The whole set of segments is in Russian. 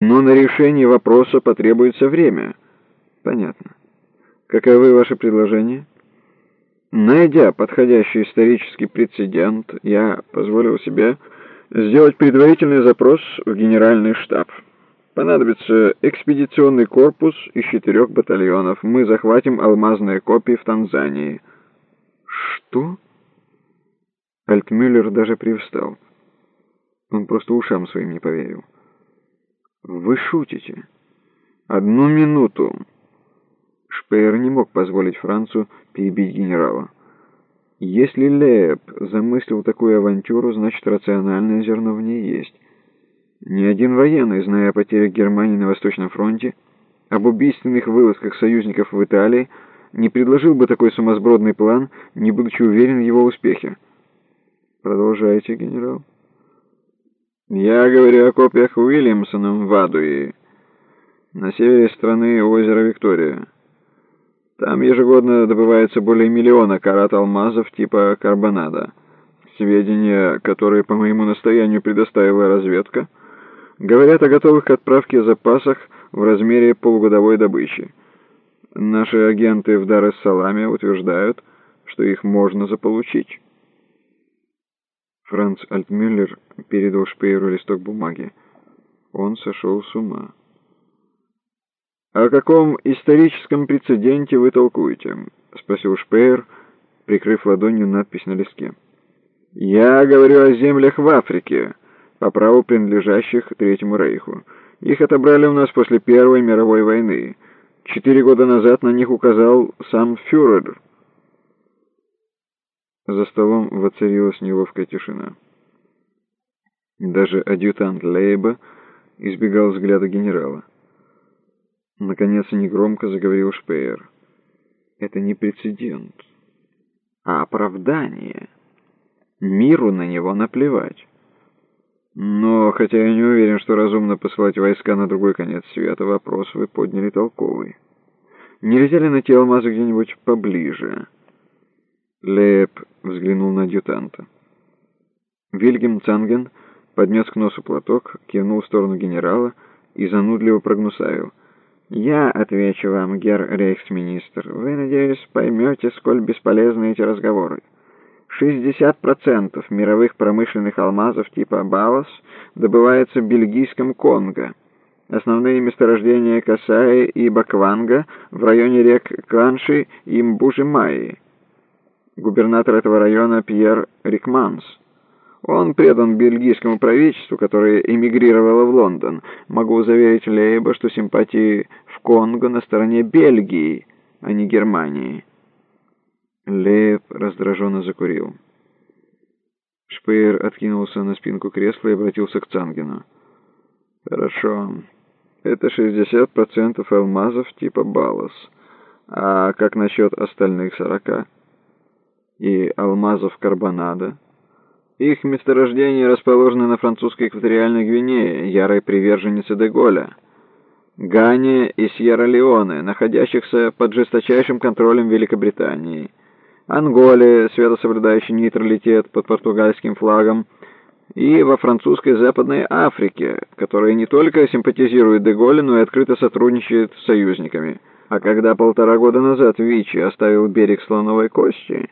Но на решение вопроса потребуется время. Понятно. Каковы ваши предложения? Найдя подходящий исторический прецедент, я позволил себе сделать предварительный запрос в генеральный штаб. Понадобится экспедиционный корпус из четырех батальонов. Мы захватим алмазные копии в Танзании. Что? Альтмюллер даже привстал. Он просто ушам своим не поверил. Вы шутите? Одну минуту. Шпеер не мог позволить Францу перебить генерала. Если Лейб замыслил такую авантюру, значит, рациональное зерно в ней есть. Ни один военный, зная о потерях Германии на Восточном фронте, об убийственных вылазках союзников в Италии, не предложил бы такой сумасбродный план, не будучи уверен в его успехе. Продолжайте, генерал. Я говорю о копиях Уильямсоном в Адуи, на севере страны озера Виктория. Там ежегодно добывается более миллиона карат алмазов типа карбонада. Сведения, которые по моему настоянию предоставила разведка, говорят о готовых к отправке запасах в размере полугодовой добычи. Наши агенты в Дар-эс-Саламе утверждают, что их можно заполучить. Франц Альтмюллер передал Шпееру листок бумаги. Он сошел с ума. «О каком историческом прецеденте вы толкуете?» — спросил Шпеер, прикрыв ладонью надпись на листке. «Я говорю о землях в Африке, по праву принадлежащих Третьему Рейху. Их отобрали у нас после Первой мировой войны. Четыре года назад на них указал сам фюрер». За столом воцарилась неловкая тишина. Даже адъютант Лейба избегал взгляда генерала. Наконец негромко заговорил Шпеер. Это не прецедент, а оправдание. Миру на него наплевать. Но, хотя я не уверен, что разумно посылать войска на другой конец света, вопрос вы подняли толковый. Нельзя ли найти алмазы где-нибудь поближе? Леп взглянул на адъютанта. Вильгельм Цанген поднес к носу платок, кивнул в сторону генерала и занудливо прогнусавил — «Я отвечу вам, герр рейхсминистр. Вы, надеюсь, поймете, сколь бесполезны эти разговоры. 60% мировых промышленных алмазов типа Баос добывается в бельгийском Конго. Основные месторождения Касаи и Бакванга в районе рек Кванши и Мбужи-Майи. Губернатор этого района Пьер Рикманс – он предан бельгийскому правительству, которое эмигрировало в Лондон. Могу заверить Лейба, что симпатии в Конго на стороне Бельгии, а не Германии. Лейб раздраженно закурил. Шпеер откинулся на спинку кресла и обратился к Цангену. «Хорошо. Это 60% алмазов типа Балас. А как насчет остальных 40? И алмазов карбонада?» Их месторождение расположено на французской экваториальной Гвинее, ярой приверженнице Деголя, Гане и Сьерра-Леоне, находящихся под жесточайшим контролем Великобритании, Анголе, свято соблюдающей нейтралитет под португальским флагом, и во французской Западной Африке, которая не только симпатизирует Деголе, но и открыто сотрудничает с союзниками. А когда полтора года назад Вичи оставил берег Слоновой Кости,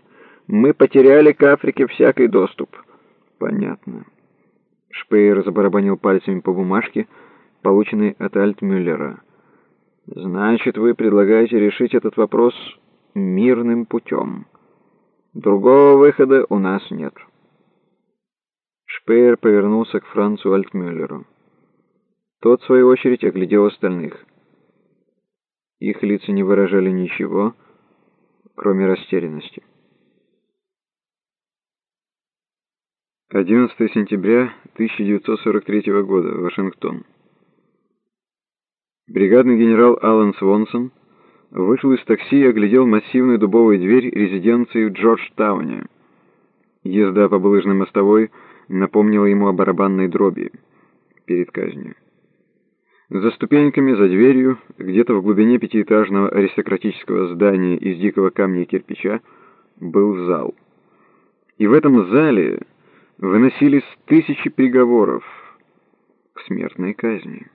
мы потеряли к Африке всякий доступ. Понятно. Шпеер забарабанил пальцами по бумажке, полученной от Альтмюллера. Значит, вы предлагаете решить этот вопрос мирным путем. Другого выхода у нас нет. Шпеер повернулся к Францу Альтмюллеру. Тот, в свою очередь, оглядел остальных. Их лица не выражали ничего, кроме растерянности. 11 сентября 1943 года, Вашингтон. Бригадный генерал Алан Свонсон вышел из такси и оглядел массивную дубовую дверь резиденции в Джорджтауне. Езда по булыжной мостовой напомнила ему о барабанной дроби перед казнью. За ступеньками, за дверью, где-то в глубине пятиэтажного аристократического здания из дикого камня и кирпича, был зал. И в этом зале выносились тысячи приговоров к смертной казни.